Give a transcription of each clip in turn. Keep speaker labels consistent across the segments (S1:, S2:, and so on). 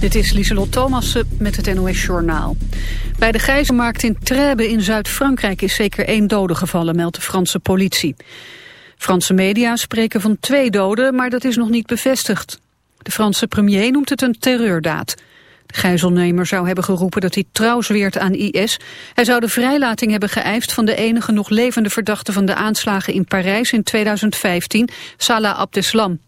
S1: Dit is Lieselot Thomassen met het NOS Journaal. Bij de gijzelmarkt in Trèbes in Zuid-Frankrijk is zeker één dode gevallen, meldt de Franse politie. Franse media spreken van twee doden, maar dat is nog niet bevestigd. De Franse premier noemt het een terreurdaad. De gijzelnemer zou hebben geroepen dat hij trouw zweert aan IS. Hij zou de vrijlating hebben geëist van de enige nog levende verdachte van de aanslagen in Parijs in 2015, Salah Abdeslam.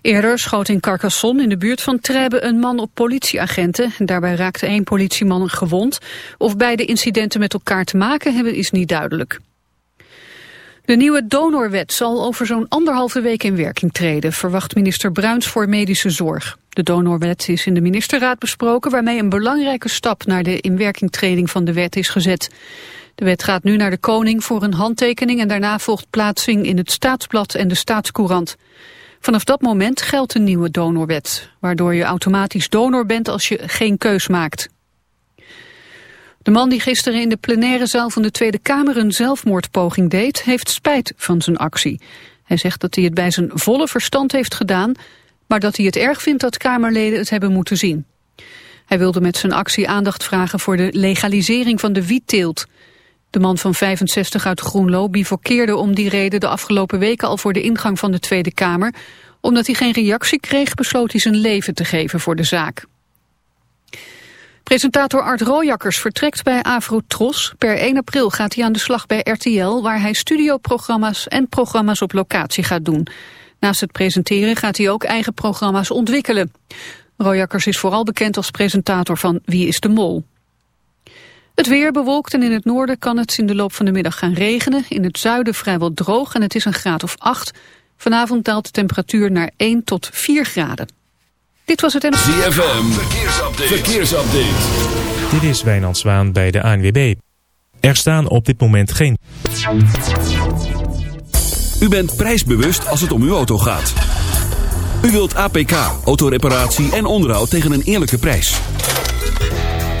S1: Eerder schoot in Carcassonne in de buurt van Trèbes een man op politieagenten. Daarbij raakte één politieman gewond. Of beide incidenten met elkaar te maken hebben is niet duidelijk. De nieuwe donorwet zal over zo'n anderhalve week in werking treden, verwacht minister Bruins voor Medische Zorg. De donorwet is in de ministerraad besproken, waarmee een belangrijke stap naar de inwerkingtreding van de wet is gezet. De wet gaat nu naar de koning voor een handtekening en daarna volgt plaatsing in het staatsblad en de staatscourant. Vanaf dat moment geldt een nieuwe donorwet, waardoor je automatisch donor bent als je geen keus maakt. De man die gisteren in de plenaire zaal van de Tweede Kamer een zelfmoordpoging deed, heeft spijt van zijn actie. Hij zegt dat hij het bij zijn volle verstand heeft gedaan, maar dat hij het erg vindt dat Kamerleden het hebben moeten zien. Hij wilde met zijn actie aandacht vragen voor de legalisering van de wietteelt. De man van 65 uit Groenlo bivokkeerde om die reden de afgelopen weken al voor de ingang van de Tweede Kamer. Omdat hij geen reactie kreeg besloot hij zijn leven te geven voor de zaak. Presentator Art Rooijakkers vertrekt bij Afro-Tros. Per 1 april gaat hij aan de slag bij RTL... waar hij studioprogramma's en programma's op locatie gaat doen. Naast het presenteren gaat hij ook eigen programma's ontwikkelen. Rooijakkers is vooral bekend als presentator van Wie is de Mol. Het weer bewolkt en in het noorden kan het in de loop van de middag gaan regenen. In het zuiden vrijwel droog en het is een graad of 8. Vanavond daalt de temperatuur naar 1 tot 4 graden. Dit was het en...
S2: ZFM, verkeersupdate. verkeersupdate.
S3: Dit is Wijnand Zwaan bij de ANWB. Er staan op dit moment geen...
S2: U bent prijsbewust als het om uw auto gaat. U wilt APK, autoreparatie en onderhoud tegen een eerlijke prijs.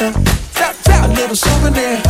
S4: tap, tap, tap, a little souvenir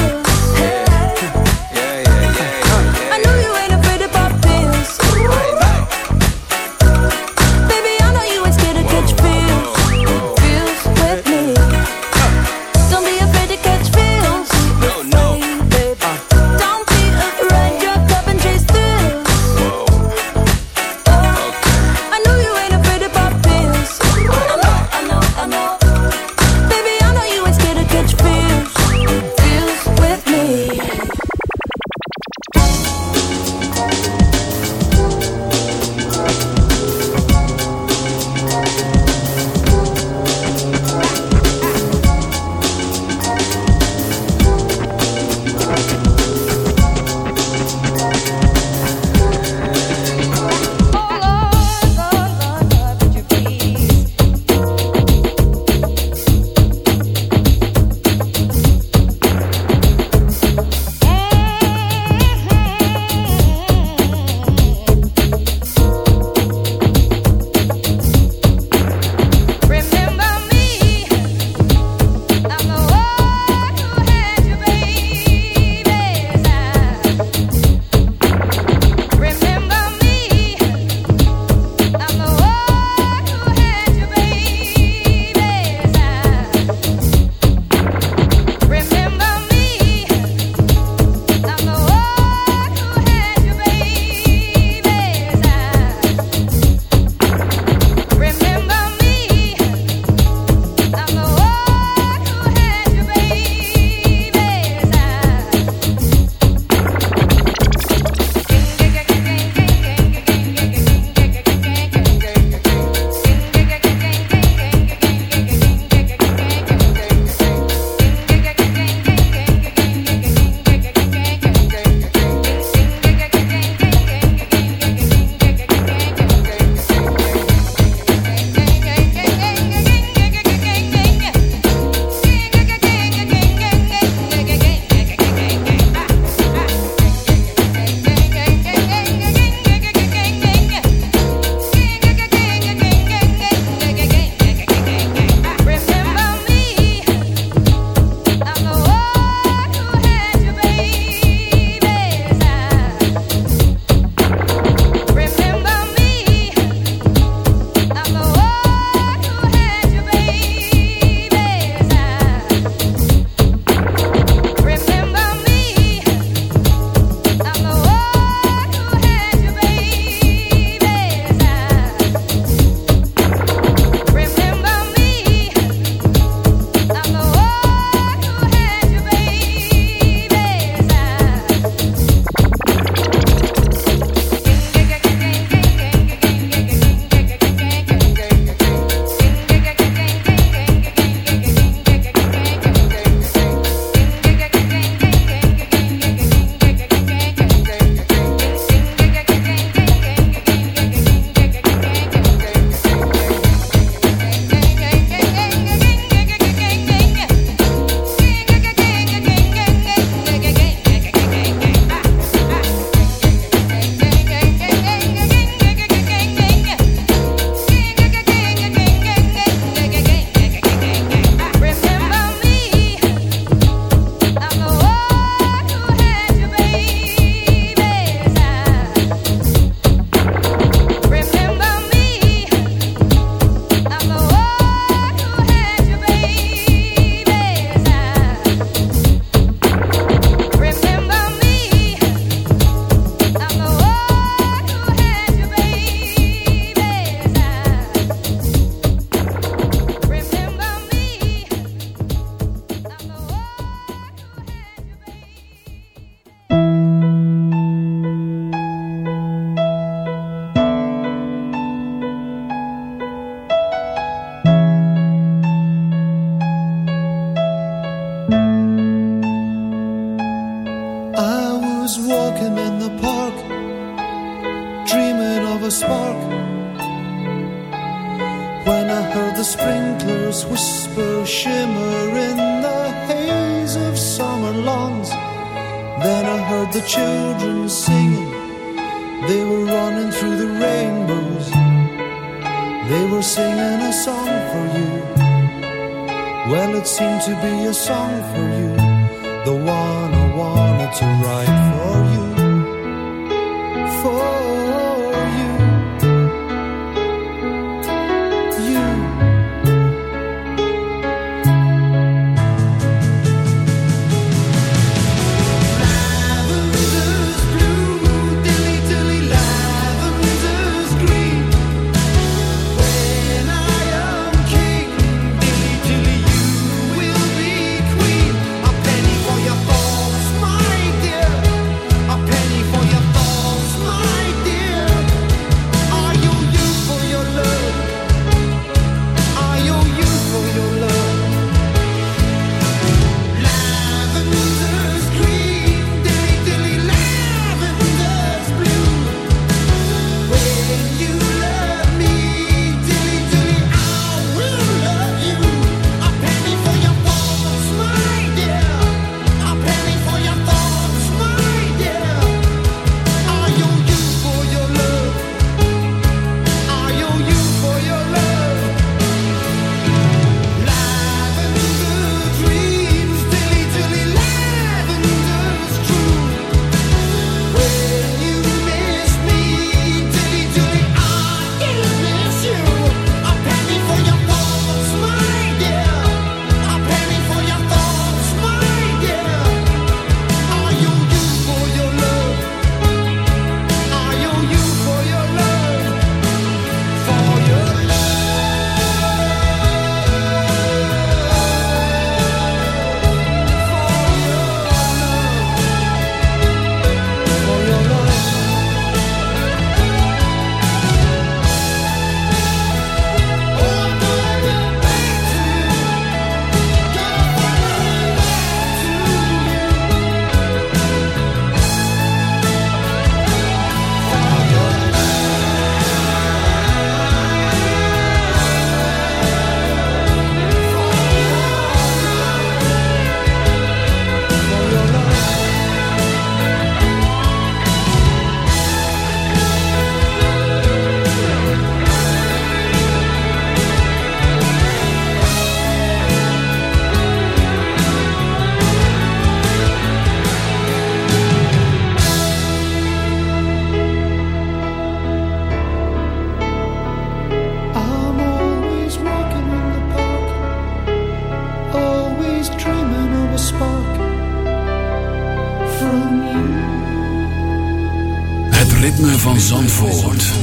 S5: van Zandvoort.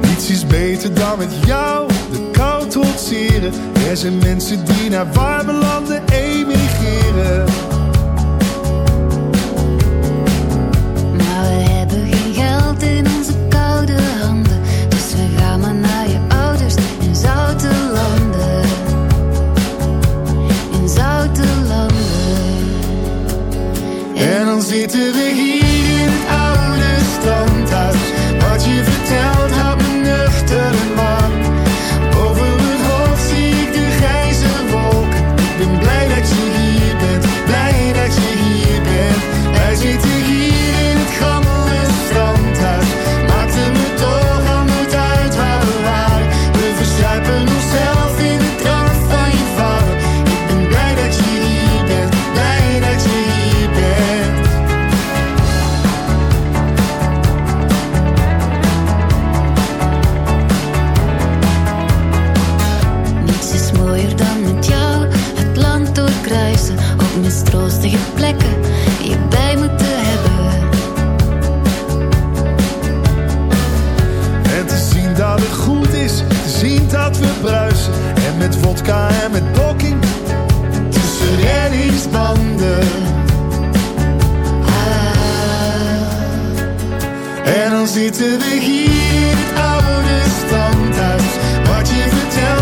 S6: Niets is beter dan met jou de kou trotseren. Er zijn mensen die naar warme landen zitten we hier in het oude standaard? Wat je vertelt.